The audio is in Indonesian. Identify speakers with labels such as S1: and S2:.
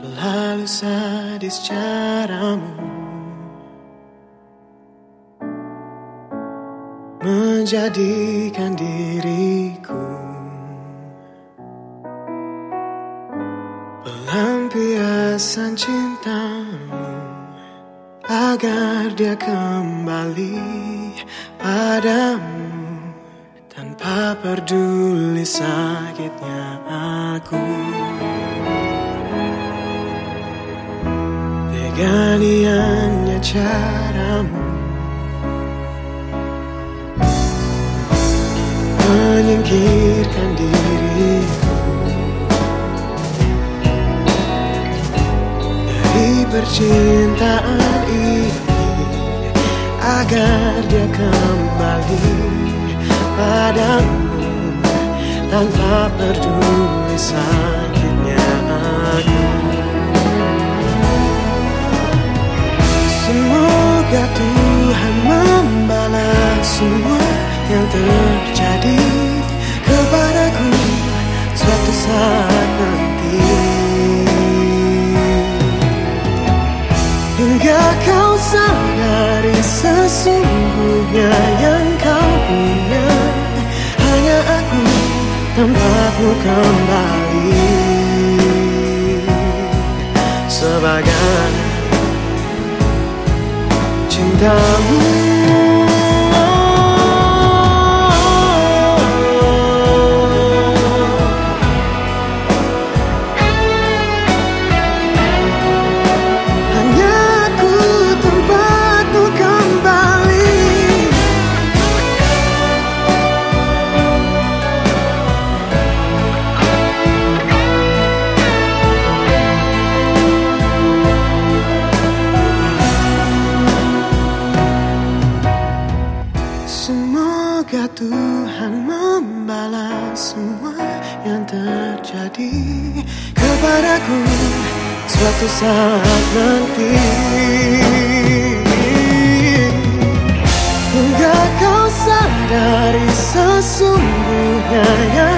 S1: Terlalu sadis caramu. Menjadikan diriku Pelampiasan cintamu Agar dia kembali padamu. Tanpa peduli sakitnya aku Teganiannya caramu. Menyingkirkan diriku. Dari percintaan ini Agar dia kembali padamu Tanpa peduli sakitnya Tuhan membalas semua yang terjadi kepadaku suatu saat nanti. Hingga kau sadari sesungguhnya yang kau punya Hanya aku tempatmu kembali. Sebagai cintamu Hanya semua yang terjadi kepadaku suatu saat nanti. Hingga kau sadari sesungguhnya yang